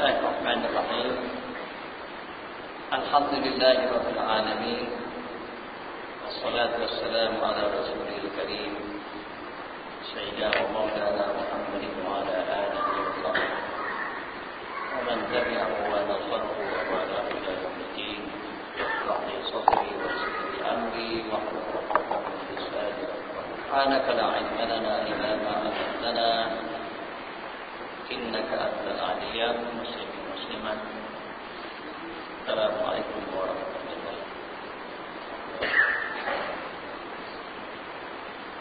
الله الرحمن الرحيم. الحمد لله رب العالمين والصلاة والسلام على رسوله الكريم سيدنا ومولانا محمد وعلى آله وصحبه ومن تبعه ونصره وعلى إلى يوم الدين. اشرح لي صدري ويسر أمري واحلل عقدة من لساني سبحانك لا علم لنا إلا ما علمتنا. إنك أنت العليم مسلم مسلما. السلام عليكم ورحمة الله.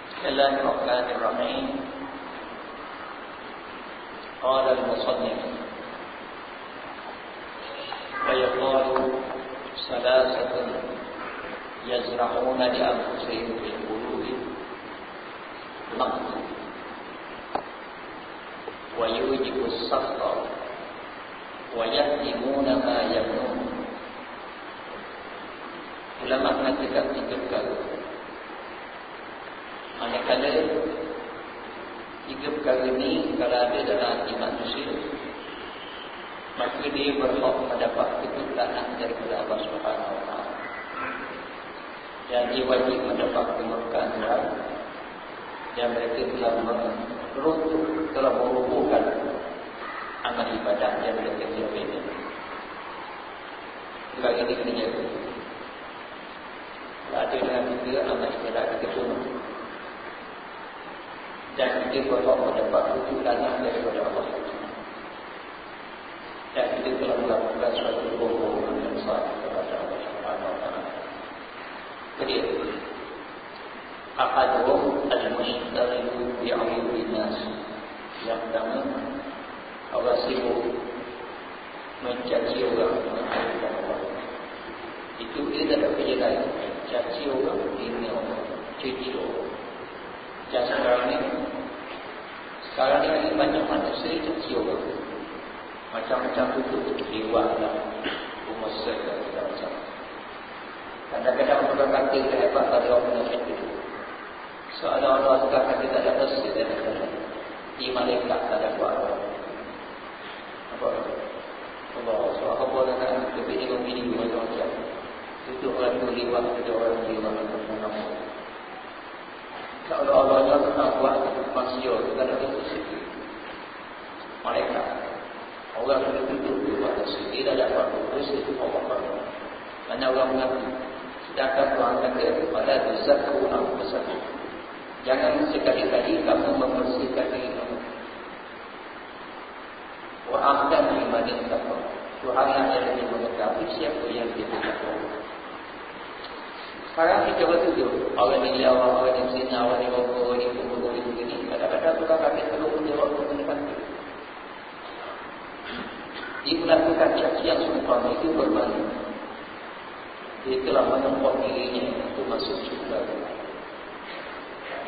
بسم الله الرحمن الرحيم. قال المصنف ويقال ثلاثة يزرعون لأنفسهم في القلوب مقت ويوجب السخط ويهدمون ما يبنون ulama mengatakan tiga perkara manakala tiga perkara ini kalau ada dalam hati manusia maka dia berhak mendapat ketutanan daripada Allah Subhanahu Wa Taala dan dia wajib mendapat kemurkaan Tuhan dan mereka telah meruntuh telah merubuhkan amal ibadah yang mereka jalankan. Sebab ini kena ada dengan kita amal ibadah kita pun dan kita berhak mendapat ketutanan daripada Allah dan kita telah melakukan suatu hubungan yang sah kepada Allah. Jadi Ahaduhum al-mushtariku bi'ayubi nas Yang pertama Allah sibuk Mencaci orang Mencaci orang Itu dia tak ada kerja lain Caci orang Ini orang Cuci orang Dan sekarang ni Sekarang ni banyak manusia Caci orang Macam-macam tutup Hewan lah Rumah segala macam Kadang-kadang orang kata Hebat pada orang yang kata Seolah-olah sekarang kita tak ada bersih dan Di malaikat tak ada buat Apa? Allah Soal apa dengan Kebini membini macam-macam Tutup orang tu liwat Tutup orang tu liwat Seolah-olahnya tak buat Manusia Tak ada bersih Malaikat. Orang yang tutup liwat Dia tak dapat bersih Allah Mana orang mengaku Sedangkan Tuhan kata Pada Zakku Aku besar Jangan sekali-kali kamu membersihkan diri kamu. Wa ahdan limanin takwa. Tuhan yang lebih mengetahui siapa yang dia takwa. Sekarang kita bertujuh. Orang ini awal, orang ini sini, orang ini bapa, orang ini orang ini begini. Kadang-kadang Tuhan kami telur punya waktu menekan Dia melakukan cacian sumpah itu bermakna. Dia telah menempuh dirinya untuk masuk surga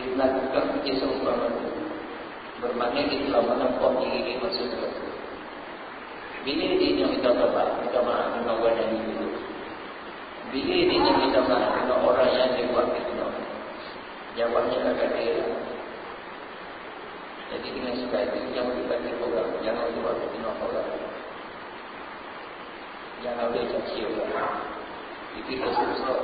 dilakukan di seumpama bermakna di telah menempuh diri di masa itu. Bila dia minta maaf, minta maaf dengan orang yang itu. Bila dia minta maaf dengan orang yang dibuat itu. Jawabnya akan dia. Jadi dengan sebab itu, jangan dibagi orang. Jangan buat itu orang. Jangan boleh caci orang. Itu dia susah.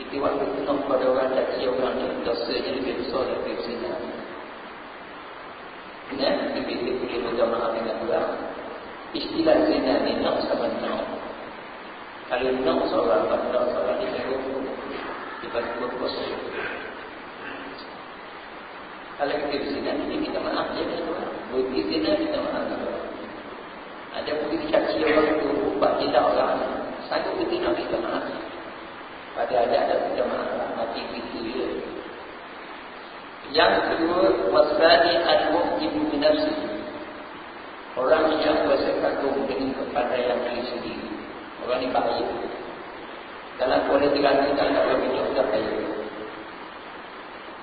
Itu waktu penuh pada orang caci orang ni Dosanya lebih besar dari zina Ya, kita boleh berjamaah dengan orang. Istilah zina ni nak sama nak. Kalau nak seorang, tak nak seorang Dia tengok Dia bagi berkuasa Kalau kita berzina ni kita maaf je Bagi zina kita maaf. Ada mungkin caci orang tu? Ubah tidak orang. Sanggup kita nak kita maaf pada ada ada jemaah mati itu ya. Yang kedua wasani al-mu'jib bi nafsi. Orang yang berasa kagum kepada yang diri sendiri. Orang ini bahaya. Dalam politik kita tak boleh bincang tak bahaya.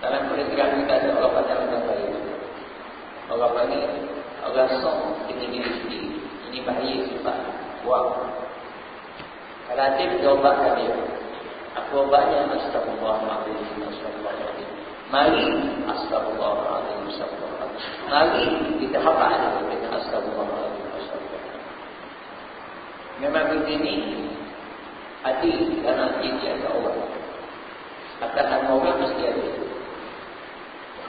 Dalam politik kita ada orang pada orang bahaya. Orang panggil orang sok dengan diri sendiri. Ini bahaya sebab wah. Kalau ada berdobatkan dia, Aku banyak astagfirullahaladzim Astagfirullahaladzim Mari astagfirullahaladzim Astagfirullahaladzim Mari kita hafal dengan astagfirullahaladzim Astagfirullahaladzim ini adil dan adil di antara orang. Akan nama orang mesti ada.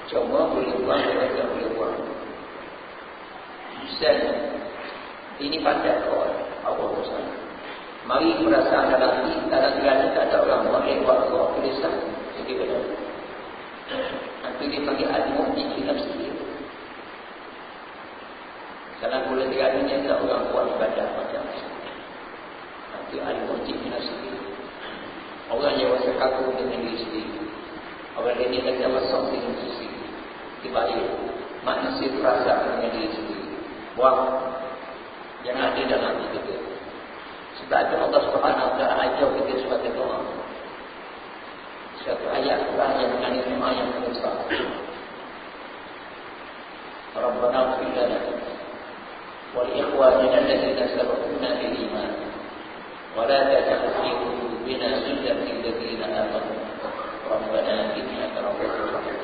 Cuma boleh buang, boleh boleh buang. Misalnya, ini pandai kau Allah Tuhan. Mari hati, dalam segala tak ada orang buat eh, buat kau tulisan. Jadi benar. Nanti dia panggil alimu di kitab sikit. Kalau boleh dia ada tak orang buat ibadah macam Nanti alimu di kitab sikit. Orang yang rasa kaku dengan diri sendiri. Orang yang kata masuk dengan sisi. Dibayar. Manusia terasa dengan diri sendiri. Buang yang ada dalam hati kita. Sebab itu Allah Subhanahu Wa Taala ajar kita sebagai doa. Satu ayat Quran yang mengandung doa yang besar. Rabbana ighfir lana wa li ikhwanina alladhina sabaquna bil iman wa la taj'al fi qulubina ghillan lil ladzina amanu Rabbana innaka ra'ufur rahim.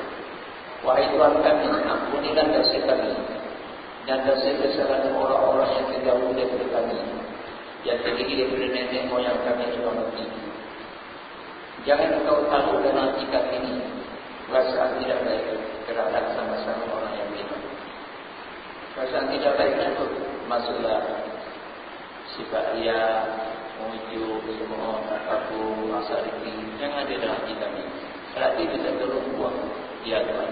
Wahai Tuhan kami, ampunilah dosa kami dan dosa kesalahan orang-orang yang terdahulu daripada kami yang terdiri daripada nenek moyang kami juga mati. Jangan kau tahu dalam kami ini perasaan tidak baik terhadap sama-sama orang yang beriman. Perasaan tidak baik itu masuklah sifat dia menuju semua aku masa ini jangan ada dalam kami. Saat itu kita tolong buang dia Tuhan.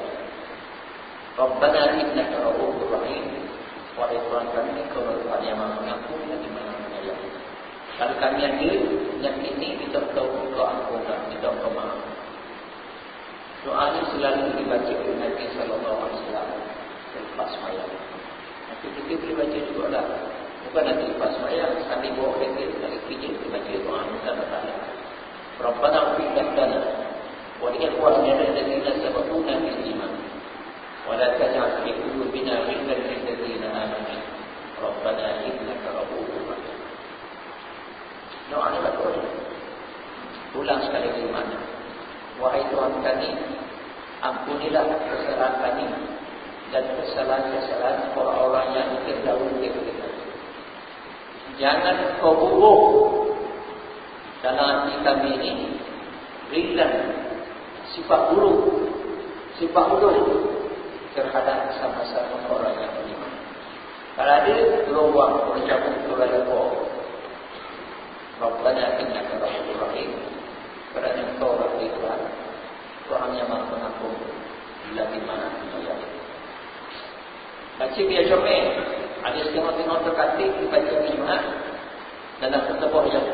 Rabbana innaka ra'ufur rahim Wahai Tuhan kami, kau adalah yang dan yang menyayang. Kalau kami yang di yang ini kita tahu untuk ampunan, kita tahu maaf. Doa ini selalu dibaca oleh Nabi Sallallahu Alaihi Wasallam selepas mayat. Tapi kita boleh baca juga lah. Bukan nanti lepas mayat, sambil bawa kereta, sambil pijak, kita baca doa ini dan bertanya. Rabbana ufi bandana. Wa ingat kuat nyara dari nasi yang berpunan di sini. Wa la tajak fi kudu bina hingga hingga dina amin. Rabbana ibn karabu umat. Doa ini betul. Ulang sekali lagi mana? Wahai Tuhan kami, ampunilah kesalahan kami dan kesalahan-kesalahan orang-orang yang terdahulu daripada kami. Jangan kau buruk dalam hati kami ini ringan sifat buruk, sifat buruk terhadap sama-sama orang yang beriman. Kalau ada lubang bercabut turun lebok. Rabbana innaka rahmatur rahim. Kerana engkau rahmat Tuhan. Tuhan yang maha pengampun. Lagi mana ya. Baca biar comel. Ada setengah tengok terkatik baca biar dalam ketebah yang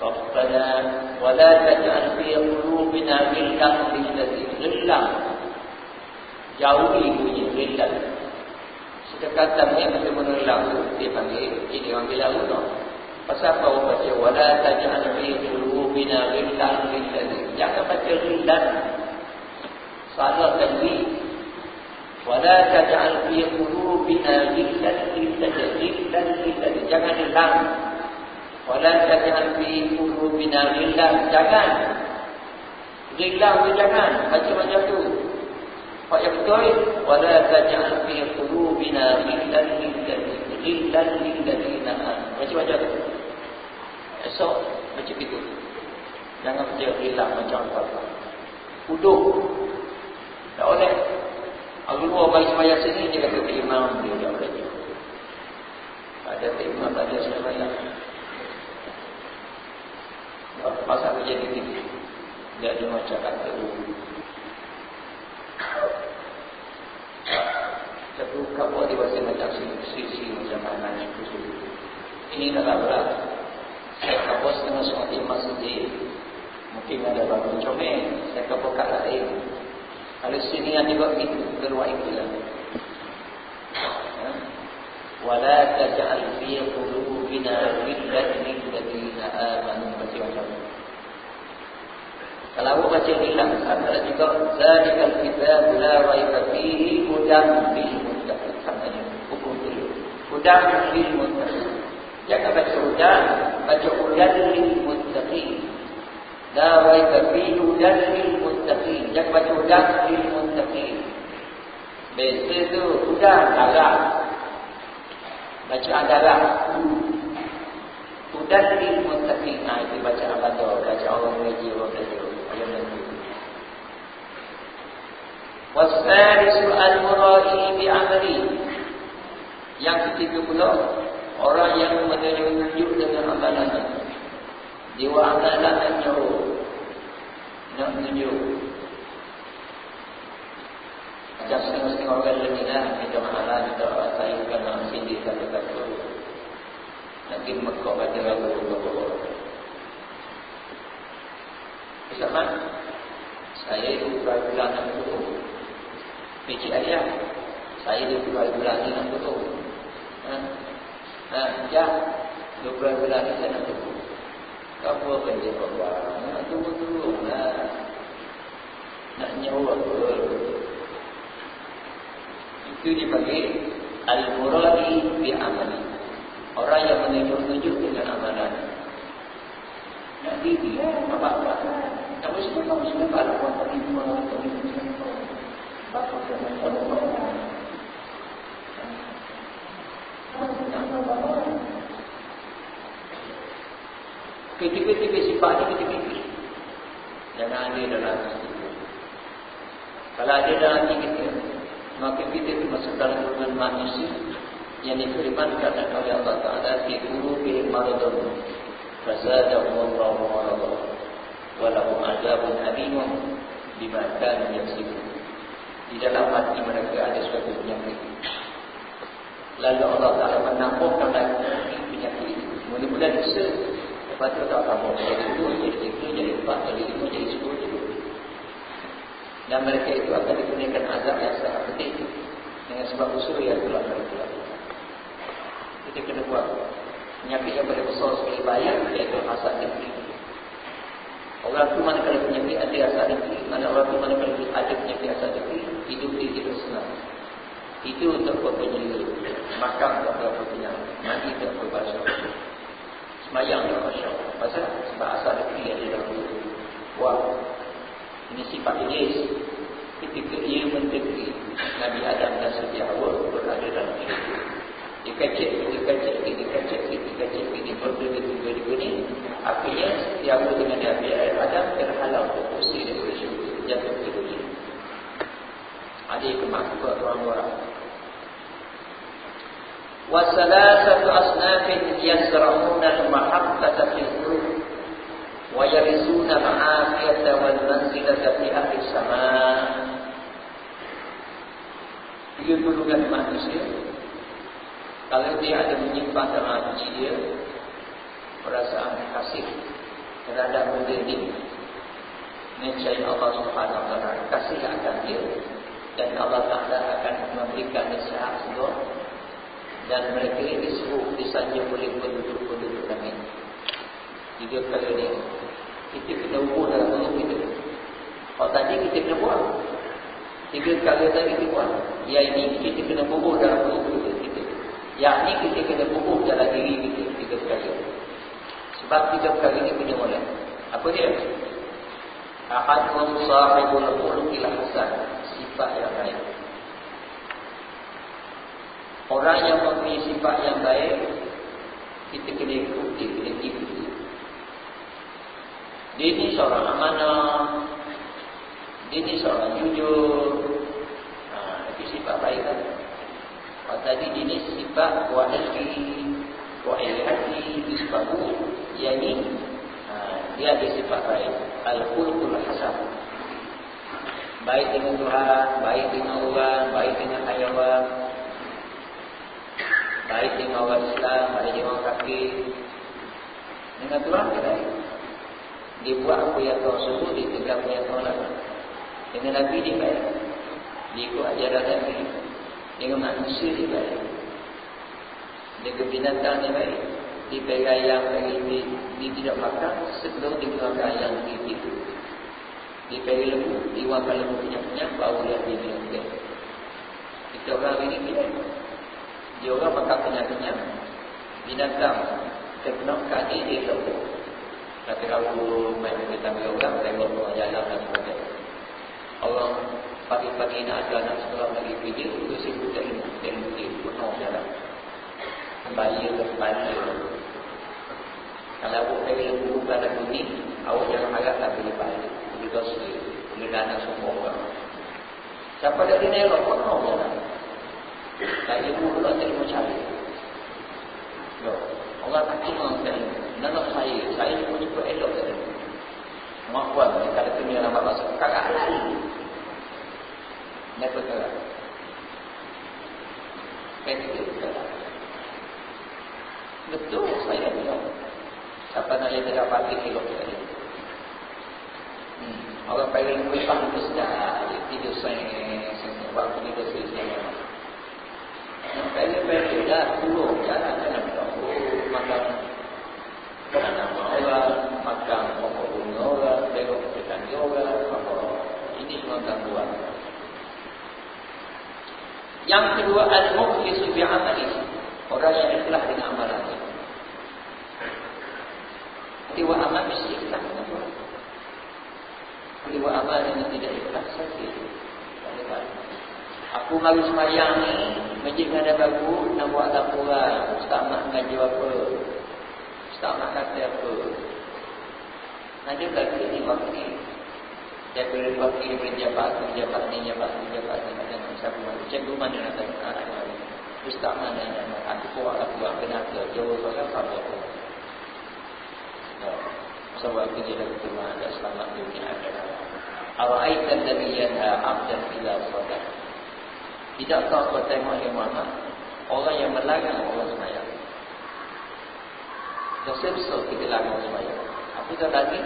Rabbana wala taj'al fi qulubina ghillan lil ladzina jauhi bunyi rilal. Sedekatan ni mesti menelang dia panggil ini orang bila guna. Pasal orang baca wala taj'al fi qulubina ghillan lil Jangan baca rilal. Salah tadi wala taj'al fi qulubina ghillan lil ghillan lil Jangan hilang. Wala taj'al fi qulubina ghillan. Jangan. Ghillan jangan. Baca macam tu. Pak yang betul wala taj'al fi qulubina ghillan ghillan lil ladina Macam macam tu. Esok macam itu. Jangan percaya hilang macam apa. Uduk. Tak boleh. Aku luar bayi semaya sini dia kata imam dia tak boleh. Ada imam tak ada semaya. Pasal kerja di sini. Dia ada macam kata terbuka buat diwasi macam sisi macam mana itu ini tak berat saya kapus dengan suatu masjid mungkin ada bangun comel saya kapus kat lain kalau sini yang juga itu keluar itu wala taj'al fi qulubina ghillan lil ladzina amanu macam kalau baca hilang ada juga zalikal kitab la raiba fihi hudan lil muttaqin. Hukum dulu. Hudan lil muttaqin. Jangan baca hudan, baca hudan lil muttaqin. La raiba fihi hudan lil muttaqin. Jangan baca hudan lil muttaqin. Biasa tu hudan darah. Baca darah. lil muttaqin nah itu baca apa tu baca orang mengaji orang belajar ayat nanti wasarisu al murai bi amali yang ketiga pula orang yang menunjuk dengan amalannya dia amalan jauh. Nak tunjuk macam setengah-setengah orang lagi lah kita mahalah kita saya bukan nak sindir kata-kata nanti mekok baca lagu beberapa sama saya itu bulan yang betul Pici ayah saya itu bulan ini yang betul ha? Ha? ya dua bulan ini saya nak betul apa kerja Allah? Nak tunggu-tunggu lah. Nak nyawa apa? Itu dipanggil Al-Muradi bi'amali. Orang yang menunjuk-nunjuk dengan amalan. Nak diri lah. Apa-apa apa apa lah. Apa ni semua orang tak boleh Apa kena Allah? Apa Ketiga-tiga sifat ni fikir. Jangan ada dalam hati Kalau ada dalam hati kita, maka kita termasuk dalam golongan manusia yang difirmankan oleh Allah Ta'ala di guru bihi maradun. Fazadahum Allah maradun. Walahum azabun alimum bima kanu yaksibun. Di dalam hati mereka ada suatu penyakit lalu Allah Ta'ala menampuhkan lagi penyakit itu mula-mula dosa Lepas tu tak tambah jadi dua, jadi tiga, jadi empat, jadi lima, jadi sepuluh, jadi. Dan mereka itu akan dikenakan azab yang sangat penting dengan sebab usul yang telah mereka lakukan. Kita kena buat penyakit yang paling besar sekali bayar iaitu asal negeri. Orang tu mana kalau penyakit ada asal negeri, mana orang tu mana kalau ada penyakit asal negeri, hidup dia tidak senang. Itu untuk penyelidik, makan untuk penyelidik, mati untuk berbahasa. Semayang dia Masya Allah Pasal sebab asal dia dia dalam dulu Wah Ini sifat Iblis. Ketika ia mendekati Nabi Adam dan Siti Hawa Berada dalam hidup. Dia kacik, dia kacik, dia kacik, dia kacik Dia berdua, dia berdua, dia berdua Akhirnya Hawa dengan Nabi Adam Terhalau untuk usir dia bersyukur Jatuh ke dunia Ada yang kemampuan orang-orang وثلاثة أصناف يزرعون المحبة في القلوب ويرثون العافية والمنزلة في أهل السماء Tiga golongan manusia Kalau dia ada menyimpan dalam hati dia Perasaan kasih Terhadap benda ini Nescaya Allah subhanahu wa ta'ala Kasih akan dia Dan Allah ta'ala akan memberikan nasihat Sebab dan mereka ini disebut disanjung oleh penduduk-penduduk kami. Tiga kali ini kita kena ukur dalam mulut kita. Kalau tadi kita kena buat. Tiga kali tadi kita buat. Yang ini kita kena ukur dalam mulut kita. Yang ini kita kena ukur dalam diri kita. Tiga kali. Sebab tiga kali ini punya mulai. Apa dia? Ahadun sahibul ulukilah hasan. Sifat yang baik. Orang yang mempunyai sifat yang baik Kita kena ikuti, kena ikuti. Dia ni seorang amanah Dia ni seorang jujur. Ha, Itu sifat baik kan tadi dia ni sifat buat hati Buat hati, itu sifat buruk. Yang ni ha, Dia ada sifat baik. Al-Qulqul Hasan Baik dengan Tuhan, baik dengan orang, baik dengan hayawan baik dengan orang Islam, baik dengan orang kafir. Dengan Tuhan kita dia buat apa yang Tuhan suruh, dia tinggal apa yang Tuhan lakukan. Dengan Nabi dia baik. Dia ikut ajaran Nabi. Dengan manusia dia baik. Dengan binatang dia baik. Dia beri ayam, beri dia, dia tidak makan sebelum dia keluarkan ayam dia itu. Dia beri lembu, dia wakan lembu punya-punya, baru dia minum dia. Kita orang ini dia. Dia orang makan kenyang-kenyang Binatang Terkena kaji dia lepuh Tapi kalau main kita ambil orang Tengok orang jalan dan sebagainya Orang pagi-pagi nak ada anak sekolah lagi kerja Itu sibuk tak ilmu Tak ilmu dia penuh jalan Bayar ke bayar ini, awak jangan harap tak boleh balik. Dosa. Boleh dana semua orang. Siapa dah dina elok pun Allah lah. Tak ilmu pula tak ilmu cari. Allah tak tak ilmu. Nama saya, saya pun cukup elok tak ilmu. Mak puan, kalau ni nama masuk. Kakak lari. Kenapa kakak? Kenapa Betul, saya tahu. Siapa nak lihat tidak pasti elok tadi. Hmm. Orang pengen kuipang itu sudah tidur saya, waktu itu saya saya. Pengen-pengen dah turun jalan jalan tahu makan makan nama orang, makan pokok bunga orang, belok pekan orang, ini semua gangguan. Yang kedua al-mukhlisu bi'amalihi Orang yang ikhlas dengan amalannya. Tiwa amal mesti Tiwa amal yang tidak ikhlas sakit. Aku mari semayang ni, masjid ada bagus, nak buat laporan. Ustaz nak ngaji apa? Ustaz nak kata apa? Ada kata ni wakil. Dia boleh wakil, boleh jabat, boleh jabat ni, jabat ni, jabat ni. Macam siapa mana? Cikgu mana nak tanya? Ustaz mana yang aku kuat aku buat kena ke jauh pasal apa aku. Ya. Sebab dia dah berterima dan selamat dunia akhirat. Ara'aitan dari yanha abdan ila sadat. Tidakkah kau tengok yang mana orang yang melarang orang semayang. Tersebut kita larang semayang. Apa dah lagi?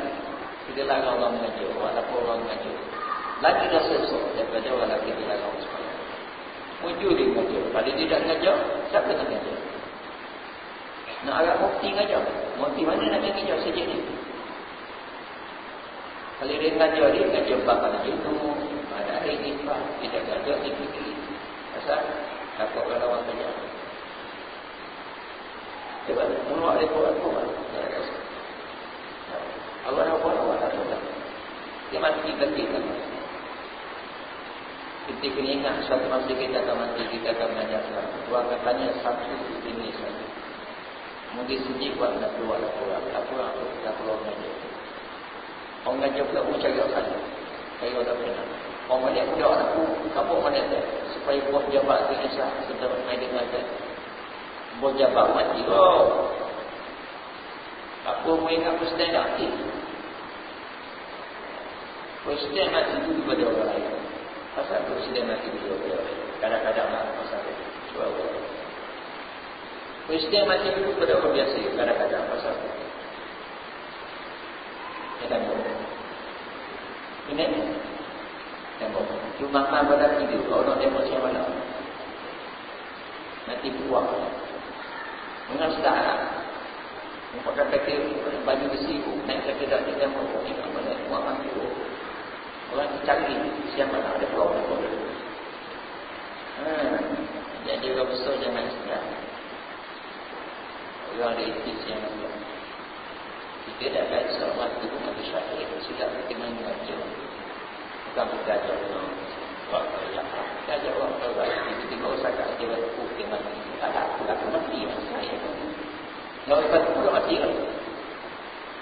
Kita larang orang mengajar. Walaupun orang mengajar. Lagi dah sesuatu daripada orang lagi dilarang semayang. Wujud dia mengajar. Kalau dia tak mengajar, siapa nak mengajar? Nak agak mufti mengajar. Mufti mana nak mengajar sejak ni? Kalau dia mengajar, dia mengajar bapa dia itu. Ada ini, Pak. Tidak mengajar, dia fikir. Asal, takut kalau orang tanya. Coba, menurut dia buat apa? Allah nak buat apa? Dia mati kita kita kena ingat suatu masa kita akan mati, kita akan belajar Dua katanya satu ini saja. Mungkin sejik buat nak keluar nak keluar. Tak keluar? Tak keluar mengajar. Orang mengajar pula pun cari saya. Saya tak pernah. Orang banyak pula orang aku kapok mana tu. Supaya buat jabat tu esah. Setelah main dengan tu. Buat jabat mati. Oh. Aku mau ingat Presiden mati. Presiden mati itu kepada orang lain. Pasal Presiden mati dulu Kadang-kadang lah pasal itu Cuba buat Presiden mati dulu pada orang biasa Kadang-kadang pasal itu Ya kan Ini Tengok Cuma makan pada tidur. Kalau nak tengok siapa mana Nanti buang. Mengal sedar lah. Mempakai kata baju besi Naik kata tak kita mahu Ini tak boleh Buang mati Orang cari. Siapa nak ada boleh. Hmm. Jadi orang besar jangan sedar. Orang ada etis yang Kita dah seorang itu pun ada syahid. Sudah kita mengajar. Bukan bergajar. Waktu yang Gajar orang terbaik. Kita tidak usah kat dia waktu dia mati. Ada aku tak mati. Saya Kalau lepas itu dia mati kan.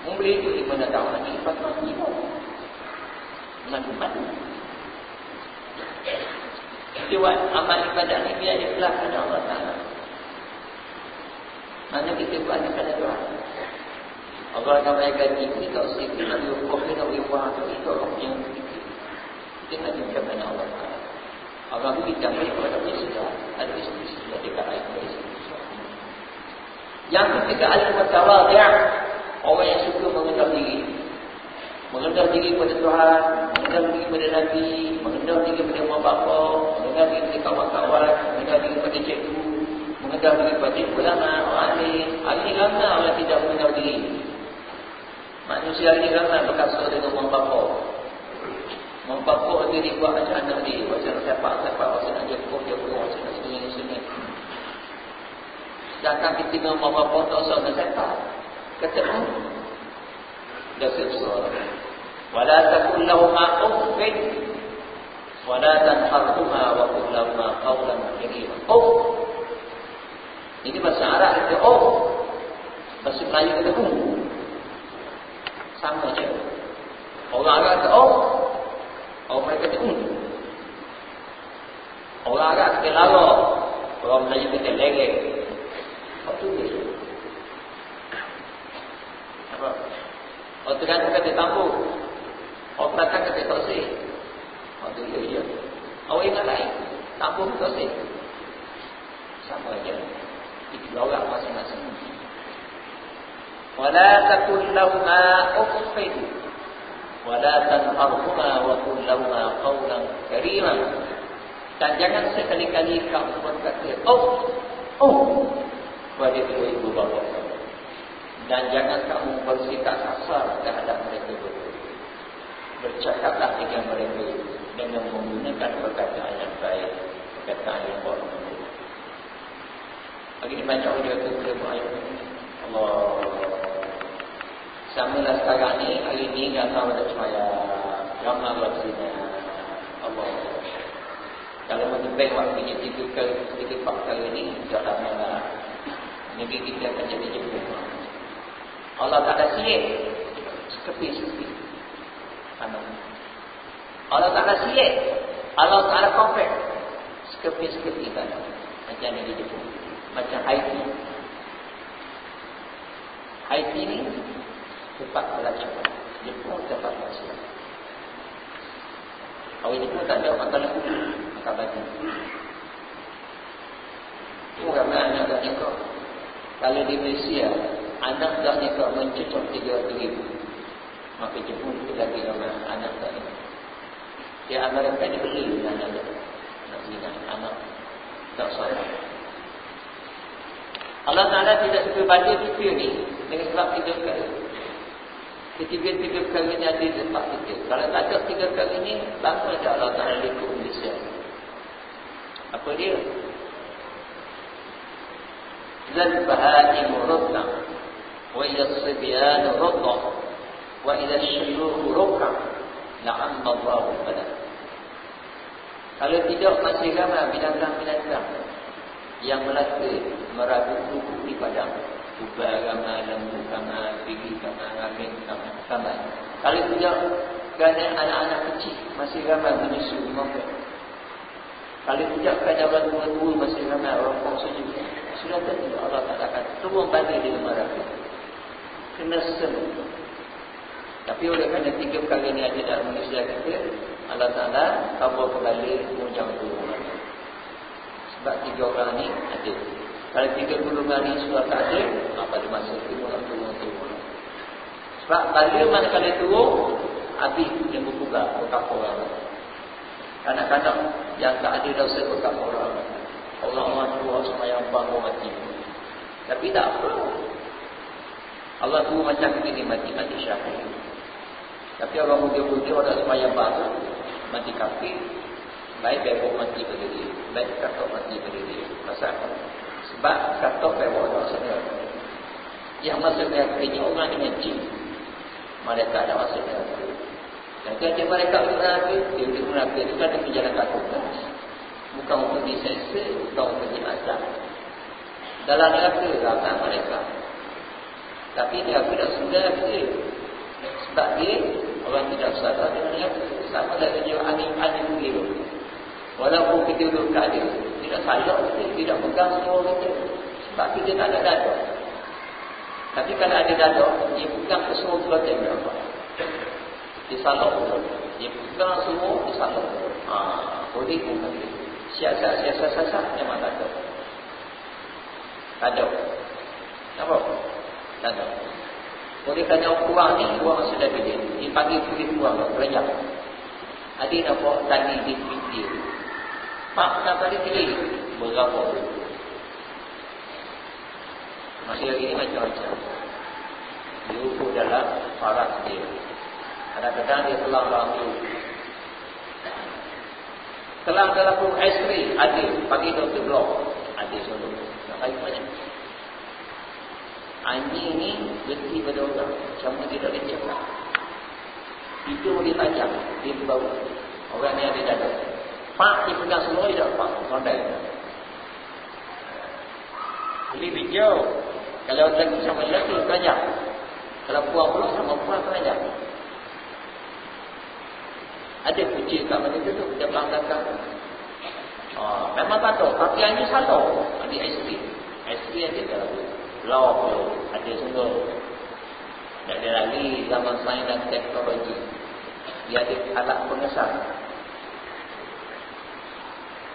Membeli itu di mana tahu lagi. Lepas mati mati-mati. Jadi buat amal ibadah ni biar ikhlas kepada Allah Ta'ala. Mana kita buat ni pada Tuhan. Allah akan bayar gaji kita kita nak diukuh kita nak diukuh itu Allah yang kita. Nak kepada Allah. Allah itu kita kepada dia sudah. Ada istri dekat kepada istri Yang ketiga al-mutawad Orang yang suka mengenal diri mengenal diri kepada Tuhan, mengenal diri kepada Nabi, mengenal diri kepada mak bapa, mengenal diri kepada kawan-kawan, mengenal diri kepada cikgu, mengenal diri kepada ulama, orang alim. Hari ini orang tidak mengenal diri. Manusia ini kerana bekas itu mempapok Mempapuk diri buat macam anak diri Macam sepak-sepak Macam nak jepuh, jepuh Macam nak sini-sini. Sedangkan kita dengan mempapuk Tak usah nak sepak. Kata pun Dia sepsor Wala takullahu ma'ufin Wala tanharkuma wa kullahu ma'awlam kiri'a Oh! Ini bahasa Arab kata Oh! Bahasa Melayu kata Oh sama je. Orang Arab kata, oh. Orang mereka kata, hmm. Orang Arab kata, lalo. Orang Melayu kata, lege. Apa tu dia? Apa? Orang Terengganu kata, tambuh. Orang Kelantan kata, toksik. Orang dia, ya. Orang ingat lain. Tambuh, toksik. Sama je. Itu orang masing-masing. ولا تكن لهما أف ولا تنهرهما وقل لهما قولا كريما dan jangan sekali-kali kamu berkata oh oh pada kedua ibu bapa dan jangan kamu bersikap kasar terhadap mereka berdua bercakaplah dengan mereka dengan menggunakan perkataan yang baik perkataan yang baik lagi ini banyak ujian kepada ayat Allah sama lah sekarang ni, hari ni yang tahu ada semaya Ramah bersihnya Allah. Kalau baik waktunya tiga empat kali ni Dah tak malah Nabi kita akan jadi jemput Allah tak ada siap Sekepi-sekepi Allah tak ada siap Allah tak ada kompek Sekepi-sekepi kan. Macam Nabi jemput? Macam Haiti. Haiti ni cepat belajar. Jepun cepat belajar. Kalau Jepun tak ada makanan kudu, maka bagi. Itu ramai anak dah nyekak. Kalau di Malaysia, anak dah nyekak mencecok tiga ribu. Maka Jepun itu lagi ramai anak dah nyekak. Dia Amerika ni beli dengan anak. Nak zina, anak tak salah. Allah Ta'ala tidak suka baca fikir ni dengan sebab kita Ketiga-tiga ada di tempat kita. Kalau tak ada tiga perkara ini, lama saja Allah Ta'ala lingkup Malaysia. Apa dia? Zal bahaimu rukna wa ila sibiyanu rukna wa ila syuruhu rukna la'amma Allahu pada. Kalau tidak masih ramai binatang-binatang yang melaka meragu tubuh di padang Ubah ramah, lembu ramah, gigi ramah, ramin ramah, ramah. Kalau tidak, kerana anak-anak kecil masih ramai menyusu mobil. Kalau tidak, kerana orang tua-tua masih ramai orang kongsi juga. Sudah tentu Allah tak akan turun balik di rumah. Kena semua. Tapi oleh kerana tiga perkara ini ada dalam manusia kita, Allah Ta'ala kabur kembali mengucap turun. Sebab tiga orang ini ada. Kalau tiga golongan ini sudah tak ada, apa dia masa turun, turun, turun. Sebab balik mana kali turun, habis dia berpugar, berkapur orang. Kadang-kadang yang tak ada dosa berkapur orang. Allah Allah tua semua yang bangun mati. Tapi tak apa. Allah tua macam begini mati, mati syahid. Tapi orang muda-muda orang sembahyang baru mati kafir. Baik baik mati berdiri, baik kakak mati berdiri. Pasal apa? Sebab kata pewa maksudnya. Yang maksudnya akhirnya orang dengan jin. Mereka ada maksudnya. Dan kerja mereka berada Dia boleh berada itu kan dia menjalankan Bukan untuk disesa Bukan untuk diazab. Dalam neraka ramai mereka. Tapi dia tidak sudah dia Sebab dia Orang tidak sadar dengan neraka Sama lah dia angin-angin dia Walaupun kita duduk kat dia Tidak sayang kita Tidak pegang semua kita. Sebab kita tak ada dada Tapi kalau ada dada Dia pegang ke semua tuan dia berapa Dia salok Dia pegang semua Dia salok Haa Boleh pun kata Siasat siasat siasat Memang tak ada Tak ada Kenapa? Tak ada Boleh tanya kurang ni Kurang sudah bila Dia panggil kulit kurang Berajak Ada nampak tadi di video Pak kenapa dia pilih? Berapa? Masih lagi ini macam-macam. Dia ukur dalam faras dia. Kadang-kadang dia telah lampu. Telah dalam pun ekstri ada. Pagi doktor blok. Ada selalu. Tak baik macam. Anjing ni berhenti pada orang. Macam mana dia cakap. Itu boleh tajam. Dia berbau. Orang ni ada dadah. Pak dia pegang semua dia dapat Mondai Beli hijau Kalau lagi sama lelaki banyak Kalau puan pula sama puan pengajar. Ada kucing kat mana tu, dia pelang belakang. Oh, memang tahu, tapi ini salah. Adik isteri. Isteri ada dalam law tu, ada sungguh. Tak ada lagi zaman sains dan teknologi. Dia ada alat pengesan.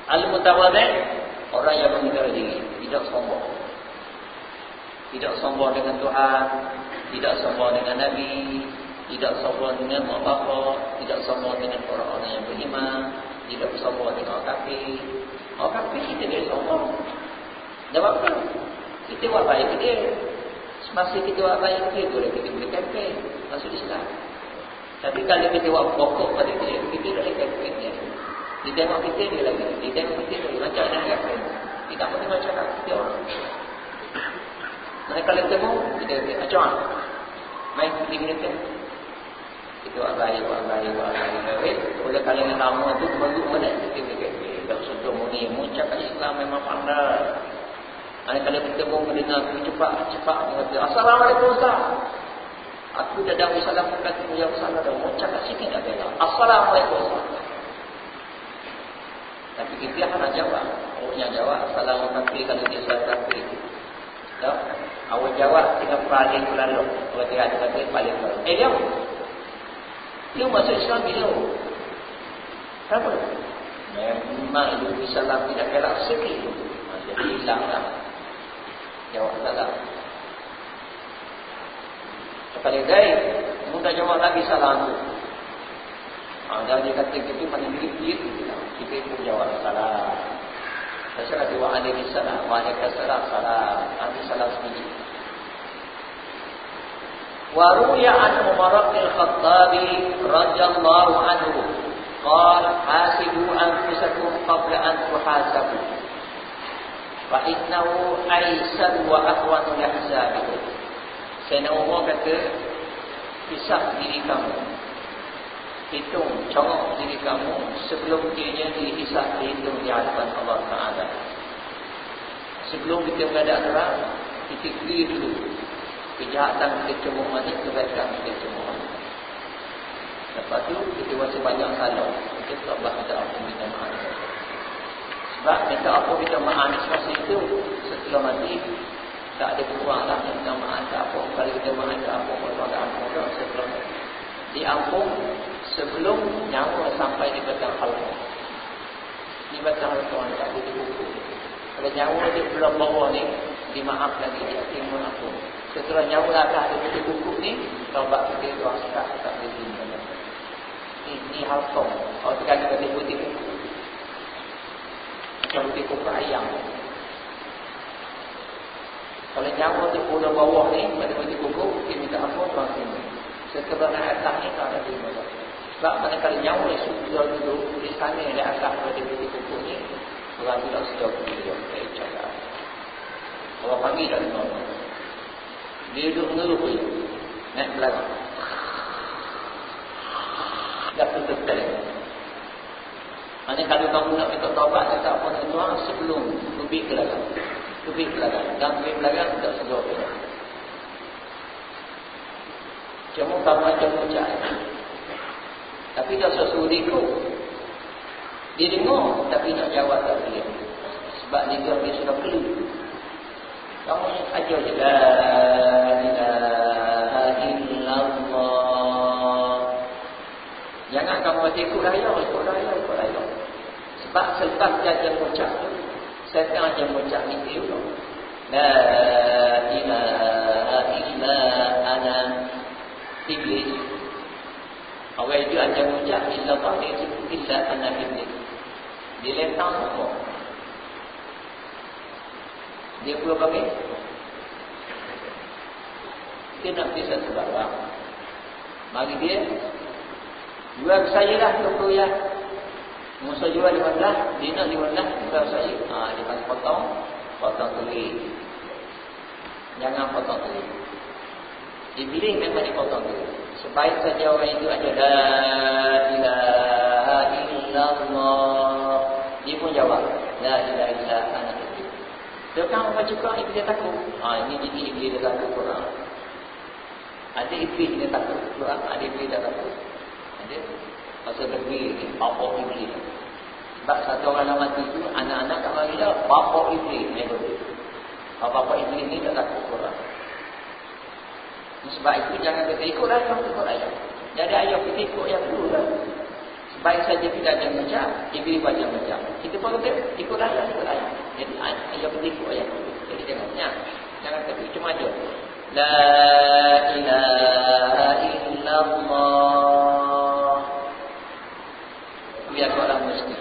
Al-Mutawadai, orang yang mengenal diri, tidak sombong. Tidak sombong dengan Tuhan, tidak sombong dengan Nabi, tidak sombong dengan bapak, tidak sombong dengan orang-orang yang beriman, tidak sombong dengan orang kafir. Orang kafir kita dia sombong. Jawab apa? Kita buat baik dia. Semasa kita buat baik dia, boleh kita boleh kafir. Masuk Islam. Tapi kalau kita buat pokok pada dia, kita dah kafir dia. Dia tengok kita dia lagi. Dia tengok kita dia macam mana kafir. Kita tak boleh macam kita orang. Mereka kalau ketemu, kita macam mana? Main kita kita buat baik, buat baik, buat baik. Oleh kalau yang lama tu, baru mana kita boleh kata. Tak sudah muni, muncak Islam memang pandai. Ada kalau kita mau mendengar cepat, cepat mengatakan Assalamualaikum Ustaz. Aku dah dah salam kata yang salah dah muncak kat sini dah bela. Assalamualaikum Ustaz. Tapi kita nak jawab. Oh yang jawab Assalamualaikum kalau dia salah kata. Tak? Awak jawab dengan paling lalu. Kalau dia ada kata paling lalu. Eh dia dia masuk Islam bila? Kenapa? Memang itu bisa lah tidak kelak sikit. Jadi hilanglah. Jawab salah. Kepada Zai, mudah jawab lagi salah itu. Ha, dan dia kata kita mana milik dia kita pun jawab salah. Saya kata wa alaihi salam, wa alaihi salam salah. Alaihi salam sendiri. وروي عن عمر بن الخطاب رضي الله عنه قال حاسبوا أنفسكم قبل أن تحاسبوا فإنه أيسر وأهون لحسابكم Sayyidina Umar kata Pisah diri kamu Hitung, congok diri kamu Sebelum dirinya dihisap Dihitung di hadapan Allah Ta'ala. Sebelum kita berada terang Kita clear dulu. Kejahatan kita cuma mana kebaikan kita mana lepas tu kita masih banyak salah. Kita tak boleh minta apa minta maaf. Sebab minta apa minta maaf semasa itu setelah mati tak ada keluar lah minta maaf. Tak apa kalau kita maaf tak apa kalau ada apa setelah diampun sebelum nyawa sampai di batang halqa di batang halqa tak boleh dihukum kalau nyawa di belum bawah ni dimaaf lagi dia terima ampun Setelah nyawa ada di buku buku ni, taubat kita itu harus tak tak boleh Ini ini hal tom. Kalau kita ada di putih macam putih buku ayam. Kalau nyawa di pulau bawah ni, pada putih buku, kita minta apa tuan sini. Setelah naik atas ni, tak ada di mana. Sebab manakala nyawa sudah duduk di sana di atas pada putih buku ni, orang tidak sedar beliau. Saya cakap. Orang panggil dari mana? Dia duduk mengeluh je. Naik belakang. Tak tutup tadi. Hanya kalau kamu nak minta taubat, tak apa tuan sebelum lebih ke belakang. Lebih ke belakang. Dan lebih belakang, tak sedar ke Cuma kamu macam ucap. Tapi tak sesuatu ikut. Dia dengar, tapi nak jawab tak boleh. Sebab dia, dia sudah keliru. Kamu aja je la ilaha illallah. Jangan kamu baca ikut raya, ikut raya, ikut raya. Sebab selepas jajan ucap tu, setan aja ucap ni dia tu. La ilaha illa ana iblis. Awal itu aja ucap illa Allah illa ana iblis. Dia lentang semua. Dia pula bagi Dia nak pergi satu barang Bagi dia Jual saya lah Tunggu ya. Musa jual lima belas Dia nak lima belas Jual saya. Ha, Dia bagi potong Potong tuli Jangan potong tuli Dia pilih memang dia potong Sebaik saja orang itu ada La ilaha illallah Dia pun jawab La ilaha illallah dia kan baca Quran, dia takut. Ha, ini jadi dia dia takut Quran. Ada iblis dia takut Quran, ada iblis tak takut. Ada. Masa negeri ni, bapa iblis. Sebab satu orang nak mati tu, anak-anak kat mari dah, bapa iblis ni betul. Bapa iblis ni tak takut Quran. Sebab itu jangan kata ikut ayah, ikut ayah. Jadi ayah kita ikut ayah dulu lah. Baik saja kita ada macam, iblis baca macam. Kita pun kata, ikut ayah, ikut ayah. Jadi ayah kita ikut ayah. Jadi jangan, jangan. Jangan kata, cuma aja. La ilaha illallah. Biar orang mesti.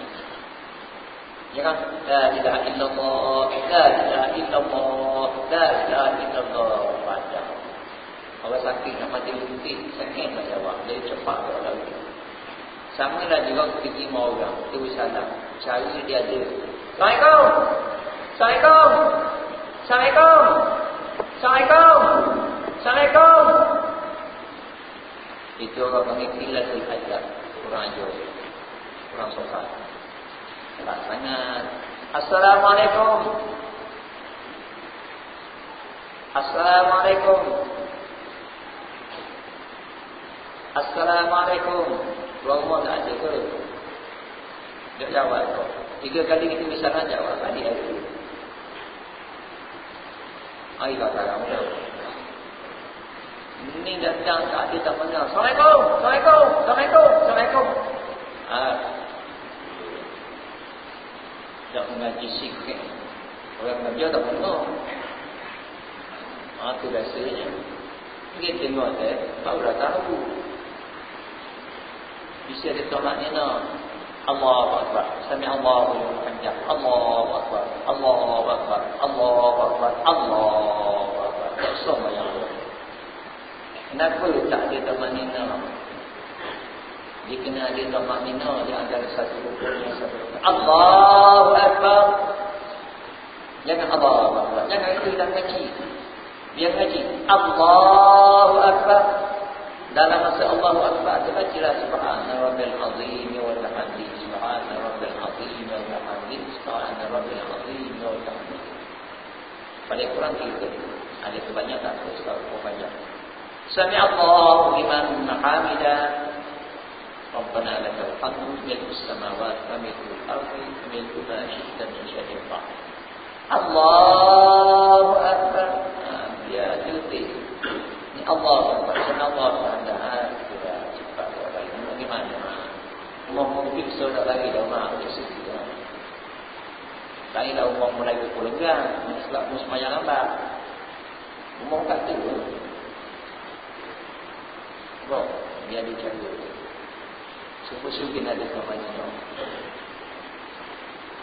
Ya kan? La ilaha illallah. La ilaha illallah. La ilaha illallah. Orang sakit nak mati lutih. Sakit nak jawab. Jadi cepat orang lagi. Sama lah juga kita terima orang. Itu salah. Cara dia ada. Assalamualaikum. Assalamualaikum. Assalamualaikum. Assalamualaikum. Assalamualaikum. Itu orang panggil kilatul hajat. Kurang ajar. Kurang sopan. Tak sangat. Assalamualaikum. Assalamualaikum. Assalamualaikum. Rumah tak ada ke? Dia jawab kau. Tiga kali kita bisa nak jawab. Tadi ada. Air tak karam Ini datang tak ada tak mana. Assalamualaikum. Assalamualaikum. Assalamualaikum. Assalamualaikum. Ah. Tak mengaji sikit. Orang kerja tak mana. Ah, itu biasanya. Pergi tengok saya. Tahu dah tahu. Bisa ditolak ni nak. Allahu Akbar. Sami Allahu liman hamidah. Allahu Akbar. Allahu Akbar. Allahu Akbar. Allahu Akbar. Semua yang ada. Kenapa tak ada teman nina? Dia kena ada teman nina yang ada satu rukun. Allahu Akbar. Jangan Allahu Akbar. Jangan itu dan ngaji. Biar ngaji. Allahu Akbar Dalam masa Allahu Akbar itu bacalah subhana rabbil azim wa bihamdi subhana rabbil azim wa bihamdi subhana rabbil azim wa bihamdi. Pada Quran kita ada kebanyakan sekali banyak. Sami Allahu liman hamida. ربنا لك الحمد ملء السماوات وملء الارض وملء ما شئت من شيء بعد الله اكبر يا جلدي Allah Bersama Allah Anda Kita cepat Bagaimana? Umum mungkin Sudah lagi Dah mak Di situ Lain lah Umum mulai Kepulungan Sebab musmah yang lambat. Umum tak tu Bok Dia dijaga Suku-suku Nak dekat Majinah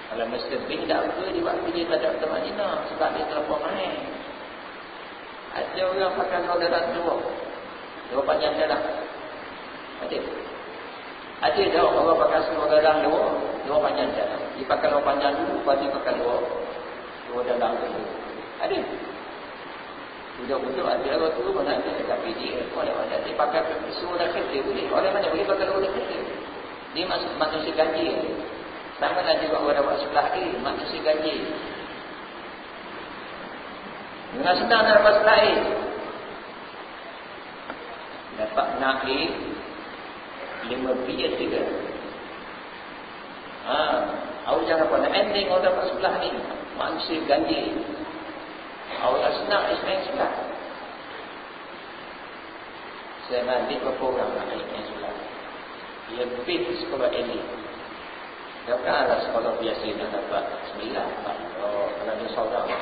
Kalau Mr. Bin Tak apa Dia buat kerja Tak ada Majinah Sebab dia terlalu main. Ada orang pakai saudara tua. Dua panjang jalan. Ada. Ada dah orang pakai semua dalam dua. Dua jalan. Dia pakai dua panjang dulu. Lepas dia pakai dua. Dua dalam dulu. Ada. Budak-budak ada orang tua pun ada. Tapi dia oleh mana. Dia pakai semua dah kerja boleh. Oleh mana boleh pakai dua dah kerja. Dia masuk manusia gaji. Sama lah juga orang dapat sebelah A. Manusia gaji. Dengan senang dapat sebelah A dapat naik lima biar tiga. Ha, awak jangan pada ending awak dapat sebelah ni manusia ganji. Awak senang Ismail sebelah. Saya nanti berapa orang nak naik sebelah. Dia lebih sekolah ini. Dapat ada sekolah biasa yang dapat sembilan. Oh, kalau dia saudara.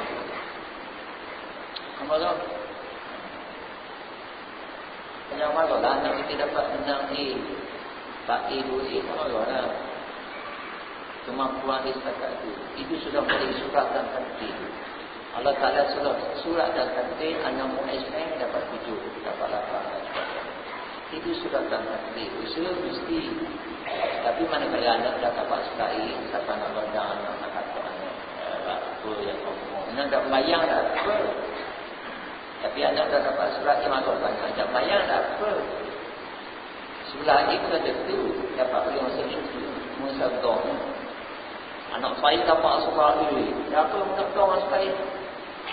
Kamu tahu? Yang mana lah nak kita dapat menang ni. Tak tidur ni Mana lah Kemampuan di setakat itu Itu sudah menjadi surat dan takdir. Allah Ta'ala surat, surat dan takdir Anak Mu'ismain dapat tujuh Dapat sebagainya. Itu surat dan takdir. Usaha mesti. Tapi mana kali anak dah dapat sekali Siapa nak berdang anak Nak kata anak Apa yang kau Nak tak bayang tak apa tapi anak dah dapat surat yang masuk banyak. Tak bayar tak apa. Sebelah ini pun ada tu. Dapat beli masa itu. Masa dong. Anak saya dapat surat ini. Apa yang nak dong masa saya?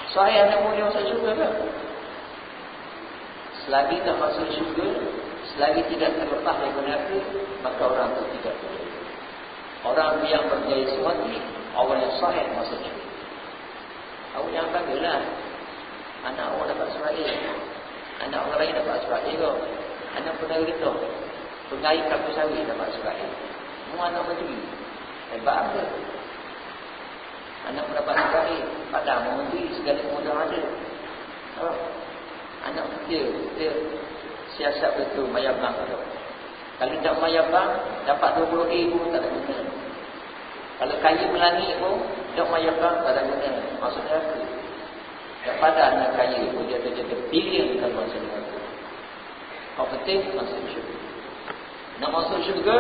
Saya anak mulia masa juga kan? Selagi tak masuk syurga, selagi tidak terlepas dari neraka, maka orang itu tidak berjaya. Orang yang berjaya semati, orang yang sahih masuk syurga. Awak jangan banggalah. Anak awak dapat Israel. Anak orang lain dapat Israel. Anak pernah gitu. Pengair kapal sawit dapat Israel. Semua anak menteri. Hebat apa? Anak mendapat Israel. Padahal menteri segala kemudahan ada. Oh. Anak kecil. Dia siasat betul mayat bank. Kalau tak mayat bank, dapat 20 A pun tak ada guna. Kalau kaya melangit pun, tak mayat bank tak ada guna. Maksudnya apa? Tak pada anak kaya pun dia terjadi kalau masuk neraka. Kau penting masuk syurga. Nak masuk syurga,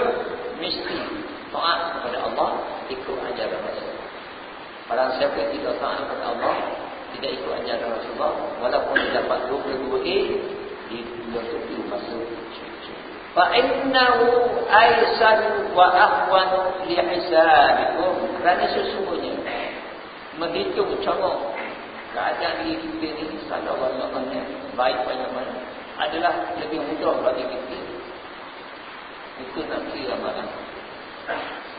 mesti taat kepada Allah, ikut ajaran Rasulullah. Barang siapa yang tidak taat kepada Allah, tidak ikut ajaran Rasulullah, walaupun dia dapat 22A, dia belum tentu masuk syurga. Fa'innahu aisan wa ahwan lihisabikum. Kerana sesungguhnya, menghitung congok keadaan diri kita ni, salah banyak-banyak, baik banyak-banyak, adalah lebih mudah bagi kita. Itu nak kira amalan.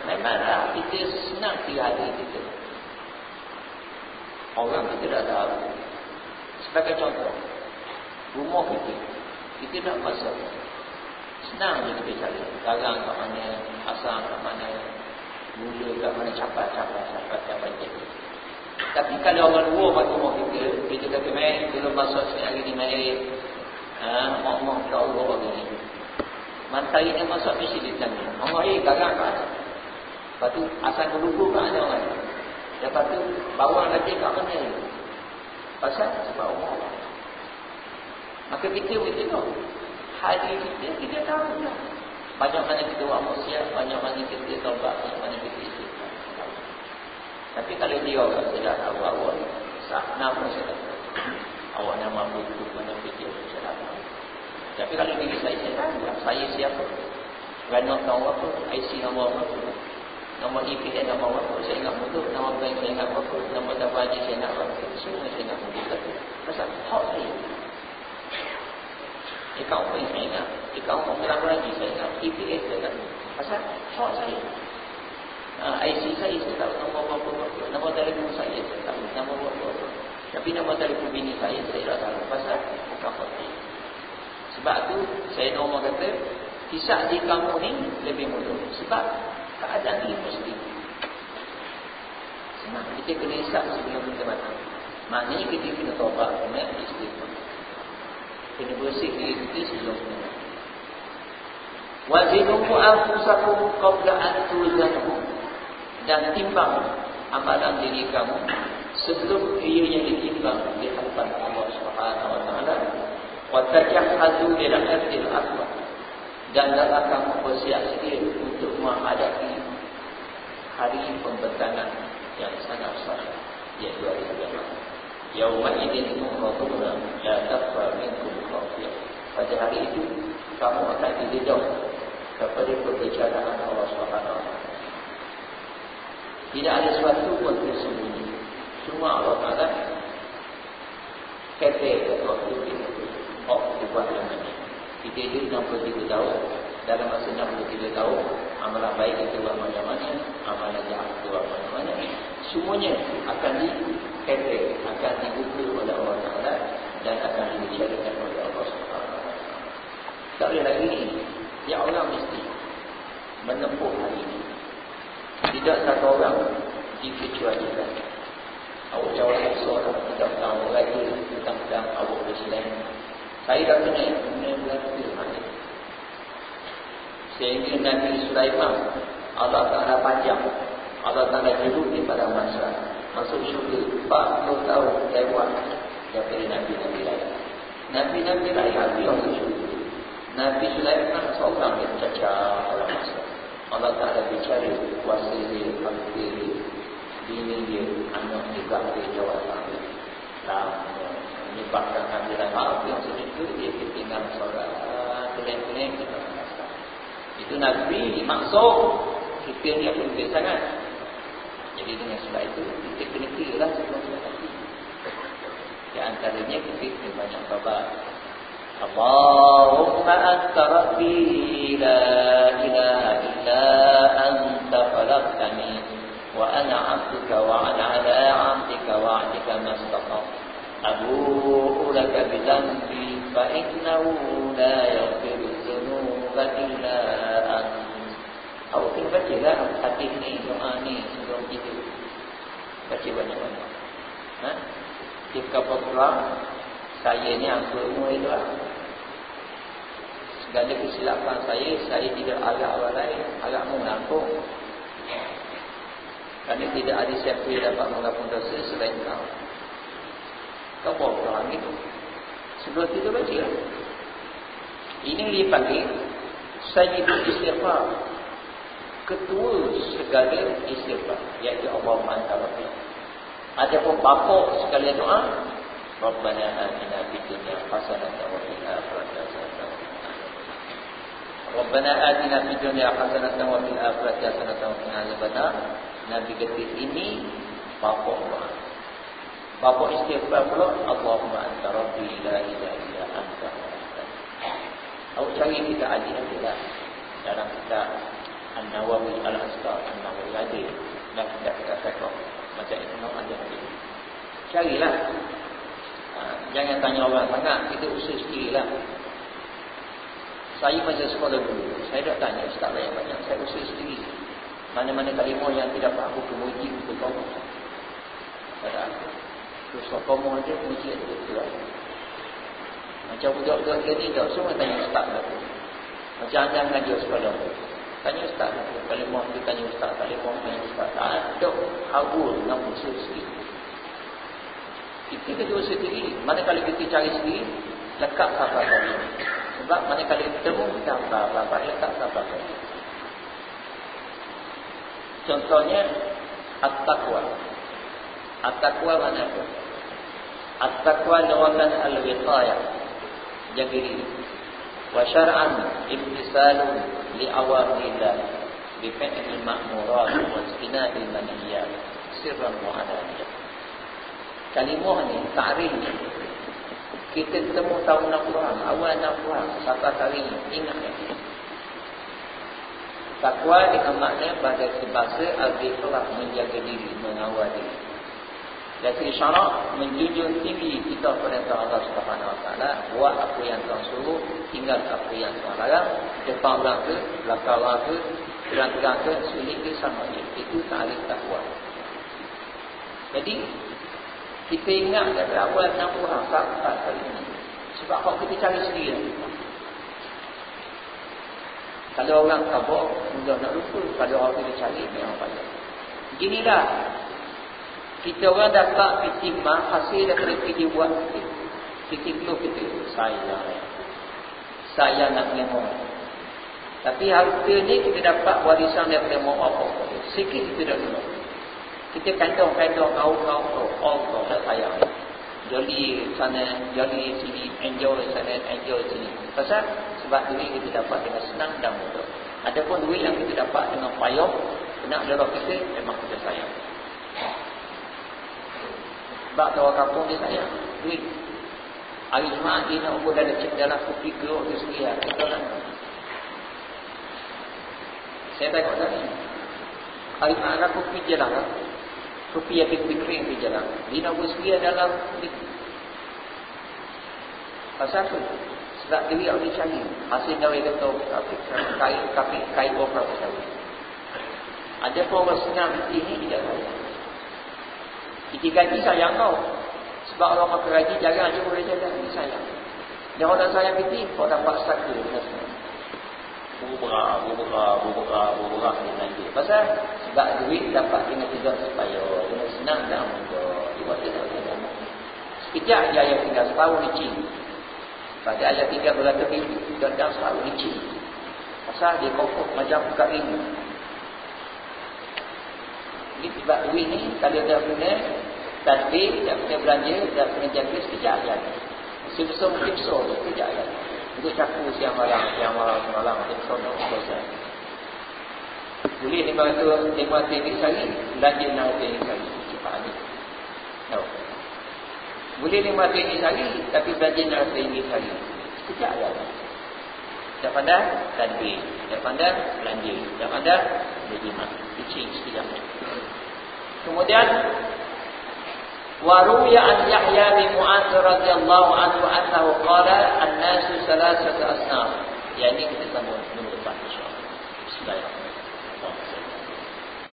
Memanglah kita senang kira hati kita. Orang kita dah tahu. Sebagai contoh rumah kita kita nak masuk senang je kita cari. Garang kat mana asam kat mana mula kat mana capai capai capai capai capai tapi kalau orang luar pada rumah kita kita kata main belum masuk sekali ni main Ha, Allah ya Allah begini. Mantai ini masuk mesti di sana. Allah eh garang kan. Lepas tu asal meluku kan ada orang. Lepas tu bawa lagi kat mana ni? Pasal sebab Allah. Maka kita mesti tahu. Hadi kita kita tahu lah. Banyak mana kita buat maksiat, banyak mana kita taubat, banyak mana kita istighfar. Tapi kalau dia orang sudah tahu awal, sah nama sudah. Awak nama buku mana fikir tapi kalau diri saya, saya tahu. Saya siapa. Kerana tahu apa. IC nama apa. Nama EPN nama apa. Saya ingat mutu. Nama bank saya ingat apa. Nama daftar haji saya ingat apa. Semua saya ingat mutu. Pasal hak saya. Apa yang saya ingat. Apa yang berapa lagi saya ingat. EPN saya ingat. Pasal hak saya. Ha, IC saya saya tahu nama apa apa. Nama telefon saya saya tahu. Nama apa apa. Tapi nama telefon bini saya saya tak tahu. Pasal bukan saya. Sebab tu saya normal kata Hisap di kamu ni lebih mudah Sebab keadaan ini mesti Senang kita kena hisap sebelum kita matang Maknanya kita kena tobat Kena istighfar Kena bersih diri kita sebelum kita matang Wazinumu anfusakum qabla an tuzanhu dan timbang amalan diri kamu sebelum ianya ditimbang di hadapan Allah Subhanahu wa taala Watajahadu ila hadil akbar dan dalam kamu bersiap sedia untuk menghadapi hari pembentangan yang sangat besar iaitu hari kiamat. Yauma idin muraduna la tafa minkum khafiyah. Pada hari itu kamu akan didedah kepada perbicaraan Allah Subhanahu Tidak ada sesuatu pun tersembunyi. Semua Allah Taala kata waktu itu Oh, ubah namanya. Kita hidup 63 tahun. Dalam masa 63 tahun, amalan baik kita buat mana-mana, amalan jahat kita buat mana-mana. Semuanya akan dikata, akan dibuka oleh Allah Ta'ala dan akan dibicarakan oleh Allah Subhanahu Tak boleh lagi. Ya Allah mesti menempuh hari ini. Tidak satu orang dikecualikan. Awak jawab seorang tidak tahu lagi tentang awak Islam saya dah kena kena berarti mati. Sehingga Nabi Sulaiman Allah Taala panjang. Allah Taala hidup di pada masa masuk syurga 40 tahun lewat daripada Nabi-Nabi lain. Nabi-Nabi lain. Nabi Sulaiman seorang yang cacat dalam masa. Allah Taala bicara kuasa dia, harta dia, bini dia, anak dia, dia, jawab dia. Lama menyebabkan kehadiran maaf yang segitu dia ketinggalan solat. Keleng-keleng itu Nabi maksud kita ni apa penting sangat. Jadi dengan sebab itu kita kena kira lah kita hati di antaranya kita kena banyak babat Khalaqtani wa ana 'abduka wa ana 'ala 'ahdika wa 'ahdika mastaqam Abu laka bi dhanbi fa innahu la yaghfiru dhunuba illa anta Awak kena baca lah hadis ni, doa ni sebelum tidur. Baca banyak-banyak. Ha? Di kapal pulang, saya ni apa umur itu lah. Segala kesilapan saya, saya tidak agak orang lain, agak mengampung. Kerana tidak ada siapa yang dapat mengampung dosa selain kau. Kau bawa pulang itu. Sebelum tidur baca. Ini dipanggil Sayyidul Istighfar ketua segala istighfar iaitu Allah Subhanahu Ada pun bapa sekalian doa Rabbana atina fid dunya hasanatan wa fil akhirati hasanatan Atina fid dunya hasanatan wa fil akhirati hasanatan wa qina adzabannar Nabi ketik ini bapa doa Bapa istighfar pula Allahumma anta rabbi la ilaha illa anta. Awak cari kita adil-adil lah dalam kita An-Nawawi Al-Asqar An-Nawawi Adil dan tidak kita sekor macam itu nak ada carilah. Ha, jangan tanya orang sangat kita usaha sendirilah saya masa sekolah dulu. Saya dah tanya ustaz banyak-banyak saya usaha sendiri. Mana-mana kalimah yang tidak faham aku kemuji untuk kamu pada aku terus kamu aja kemuji ada betul lah macam budak-budak ni tak semua tanya ustaz macam anda mengajar sekolah. Tanya ustaz Kalau mahu kita tanya ustaz. Kalau mahu tanya ustaz. Tak ada. Hawa dengan usaha sendiri. Kita kena usaha sendiri. Mana kalau kita cari sendiri Lekat sahabat tadi sebab mana kali bertemu tambah tambah letak apa apa Contohnya at-taqwa. At-taqwa mana tu? At-taqwa lawan al-wiqaya. Jaga diri. Wa syar'an ibtisalu li awamillah bi fi'li ma'murat wa istina'il manhiyat sirran wa 'alaniyah. Kalimah ni ta'rif kita temu tahu nak faham awal nak faham siapa kali ingat ni takwa dengan makna pada bahasa al-ikhlas menjaga diri mengawal diri dari syarak menjunjung tinggi kita perintah Allah Subhanahu Taala buat apa yang Tuhan suruh, tinggal apa yang Tuhan larang, depan orang ke, belakang orang ke, terang-terang ke, sulit ke sama je. Itu tarikh takwa. Jadi kita ingat dari awal 60 sampai kali. Ini. Sebab kalau kita cari sendiri. Kalau orang kabur, mudah nak lupa. Kalau orang kita cari, memang banyak. Beginilah. Kita orang dapat fitimah hasil daripada kita buat kita. Tu kita. Saya. Saya nak memohon tapi harta ni kita dapat warisan daripada apa sikit kita dah dulu kita kandung-kandung kau-kau tu Allah dah sayang joli sana joli sini enjoy sana enjoy sini pasal sebab duit kita dapat dengan senang dan mudah adapun duit yang kita dapat dengan payah nak darah kita memang kita sayang sebab orang kampung dia sayang duit. Hari Jumaat dia nak ubah dalam cek dalam kopi ke waktu seria. Kita kan. Saya tengok tadi. Hari Jumaat ada kopi je kering je lah. Dia nak ubah seria dalam Pasal apa? Sebab duit yang dia cari. Hasil dari kata kain kain kain berapa tahun. Ada pun orang senang ini tidak tahu. Kita gaji sayang kau. Sebab orang makan gaji jarang je boleh jaga. Ini sayang. Dia orang sayang kita, kau dapat sakit. Bubra, bubra, bubra, bubra ni nanti. Pasal sebab duit dapat dengan tidak supaya dengan senang dan mudah. Dia tidak ada. Sekejap je ayat tinggal setahun licin. Pada ayat tinggal berkata ini, tidak ada setahun licin. Pasal dia kokoh macam buka ini. Ini sebab duit ni kalau dia punya tasbih, dia punya belanja, dia punya jaga sekejap aja. Si besar mungkin besar sekejap aja. Untuk cakup siang malam, siang malam, siang malam, dia besar nak selesai. Boleh lima ratus, lima sehari, belanja enam ratus ringgit sehari. Cepat ni. No. Boleh lima ratus ringgit sehari, tapi enam ratus ringgit sehari. Sekejap aja. Tak pandai, tadbir. Tak pandai, belanja. Tak pandai, berjimat. Kecil sekejap. Kemudian, Waruya an Yahya bin Mu'adz radhiyallahu anhu annahu qala an-nasu salasatu asnaf. Yang ini kita sambung minggu depan insya-Allah. Bismillahirrahmanirrahim.